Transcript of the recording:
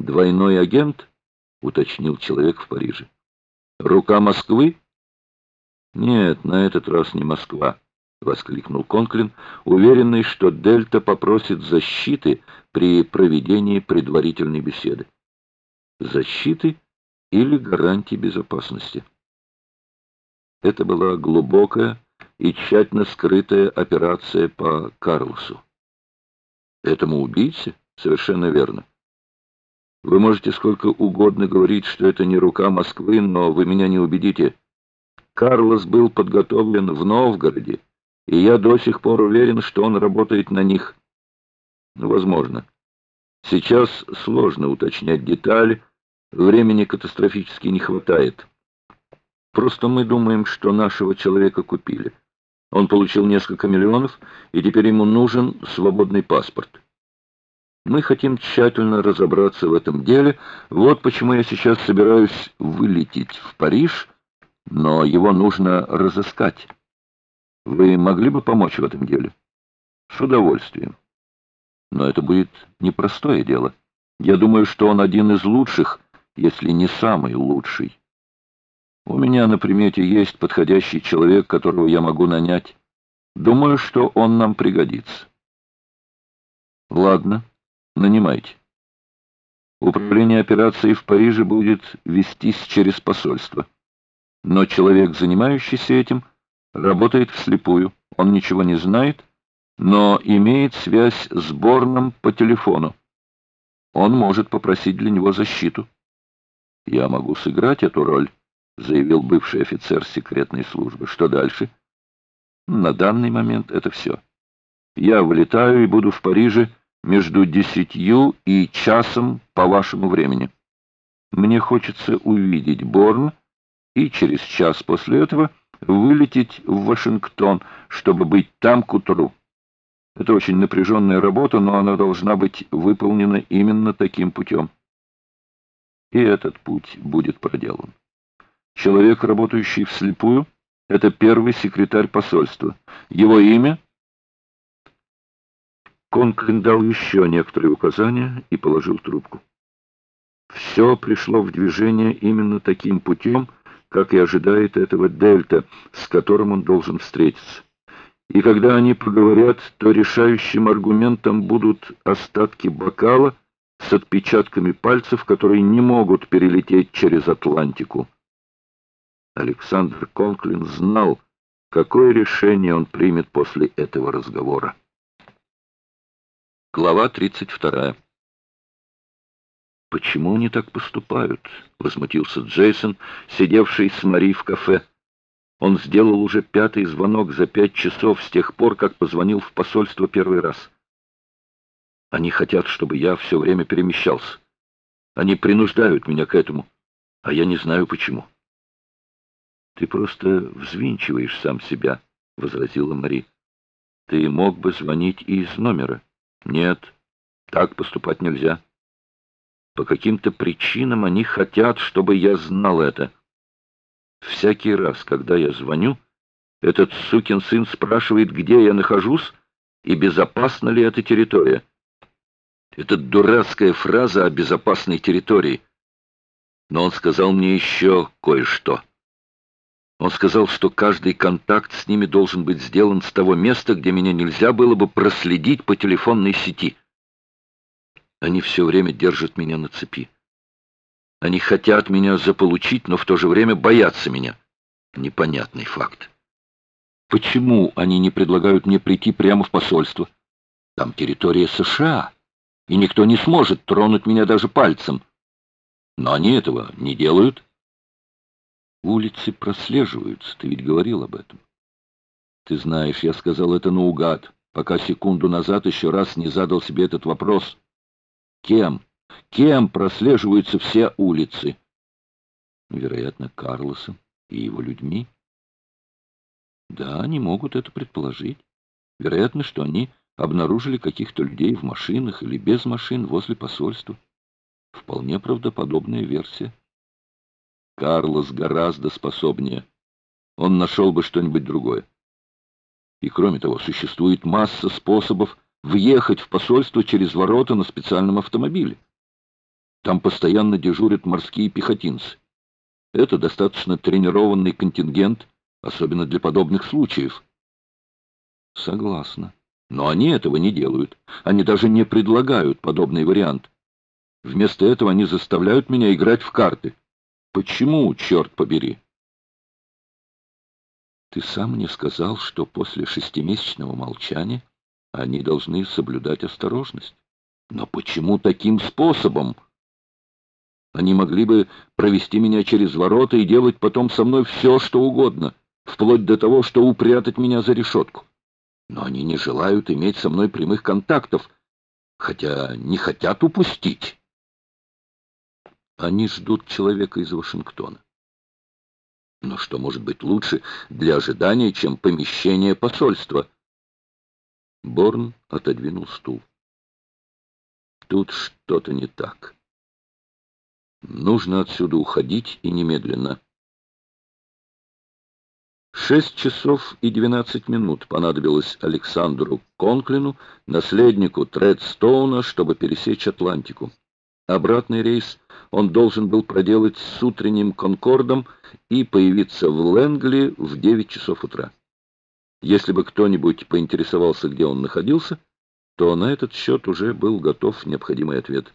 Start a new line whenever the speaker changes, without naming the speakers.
«Двойной агент?» — уточнил человек в Париже. «Рука Москвы?» «Нет, на этот раз не Москва», — воскликнул Конклин, уверенный, что Дельта попросит защиты при проведении предварительной беседы. Защиты или гарантии безопасности. Это была глубокая и тщательно скрытая операция по Карлосу. Этому убийце? Совершенно верно. Вы можете сколько угодно говорить, что это не рука Москвы, но вы меня не убедите. Карлос был подготовлен в Новгороде, и я до сих пор уверен, что он работает на них. Возможно. Сейчас сложно уточнять детали, времени катастрофически не хватает. Просто мы думаем, что нашего человека купили. Он получил несколько миллионов, и теперь ему нужен свободный паспорт. Мы хотим тщательно разобраться в этом деле. Вот почему я сейчас собираюсь вылететь в Париж, но его нужно разыскать. Вы могли бы помочь в этом деле? С удовольствием. Но это будет непростое дело. Я думаю, что он один из лучших, если не самый лучший. У меня на примете есть подходящий человек, которого я могу нанять. Думаю, что он нам пригодится. Ладно, нанимайте. Управление операцией в Париже будет вестись через посольство. Но человек, занимающийся этим, работает вслепую. Он ничего не знает, но имеет связь с Борном по телефону. Он может попросить для него защиту. Я могу сыграть эту роль заявил бывший офицер секретной службы. Что дальше? На данный момент это все. Я вылетаю и буду в Париже между десятью и часом по вашему времени. Мне хочется увидеть Борн и через час после этого вылететь в Вашингтон, чтобы быть там к утру. Это очень напряженная работа, но она должна быть выполнена именно таким путем. И этот путь будет проделан. Человек, работающий вслепую, это первый секретарь посольства. Его имя? Конклин дал еще некоторые указания и положил трубку. Все пришло в движение именно таким путем, как и ожидает этого Дельта, с которым он должен встретиться. И когда они поговорят, то решающим аргументом будут остатки бокала с отпечатками пальцев, которые не могут перелететь через Атлантику. Александр Конклин знал, какое решение он примет после этого разговора. Глава 32. «Почему они так поступают?» — возмутился Джейсон, сидевший с Мари в кафе. Он сделал уже пятый звонок за пять часов с тех пор, как позвонил в посольство первый раз. «Они хотят, чтобы я все время перемещался. Они принуждают меня к этому, а я не знаю почему». «Ты просто взвинчиваешь сам себя», — возразила Мари. «Ты мог бы звонить и из номера». «Нет, так поступать нельзя. По каким-то причинам они хотят, чтобы я знал это. Всякий раз, когда я звоню, этот сукин сын спрашивает, где я нахожусь и безопасна ли эта территория. Это дурацкая фраза о безопасной территории. Но он сказал мне еще кое-что». Он сказал, что каждый контакт с ними должен быть сделан с того места, где меня нельзя было бы проследить по телефонной сети. Они все время держат меня на цепи. Они хотят меня заполучить, но в то же время боятся меня. Непонятный факт. Почему они не предлагают мне прийти прямо в посольство? Там территория США, и никто не сможет тронуть меня даже пальцем. Но они этого не делают. Улицы прослеживаются, ты ведь говорил об этом. Ты знаешь, я сказал это наугад, пока секунду назад еще раз не задал себе этот вопрос. Кем? Кем прослеживаются все улицы? Вероятно, Карлосом и его людьми. Да, они могут это предположить. Вероятно, что они обнаружили каких-то людей в машинах или без машин возле посольства. Вполне правдоподобная версия. Карлос гораздо способнее. Он нашел бы что-нибудь другое. И кроме того, существует масса способов въехать в посольство через ворота на специальном автомобиле. Там постоянно дежурят морские пехотинцы. Это достаточно тренированный контингент, особенно для подобных случаев. Согласна. Но они этого не делают. Они даже не предлагают подобный вариант. Вместо этого они заставляют меня играть в карты. Почему, черт побери? Ты сам мне сказал, что после шестимесячного молчания они должны соблюдать осторожность. Но почему таким способом? Они могли бы провести меня через ворота и делать потом со мной все, что угодно, вплоть до того, что упрятать меня за решетку. Но они не желают иметь со мной прямых контактов, хотя не хотят упустить. Они ждут человека из Вашингтона. Но что может быть лучше для ожидания, чем помещение посольства? Борн отодвинул стул. Тут что-то не так. Нужно отсюда уходить и немедленно. Шесть часов и двенадцать минут понадобилось Александру Конклину, наследнику Тредстоуна, чтобы пересечь Атлантику. Обратный рейс он должен был проделать с утренним «Конкордом» и появиться в Лэнгли в девять часов утра. Если бы кто-нибудь поинтересовался, где он находился, то на этот счет уже был готов необходимый ответ.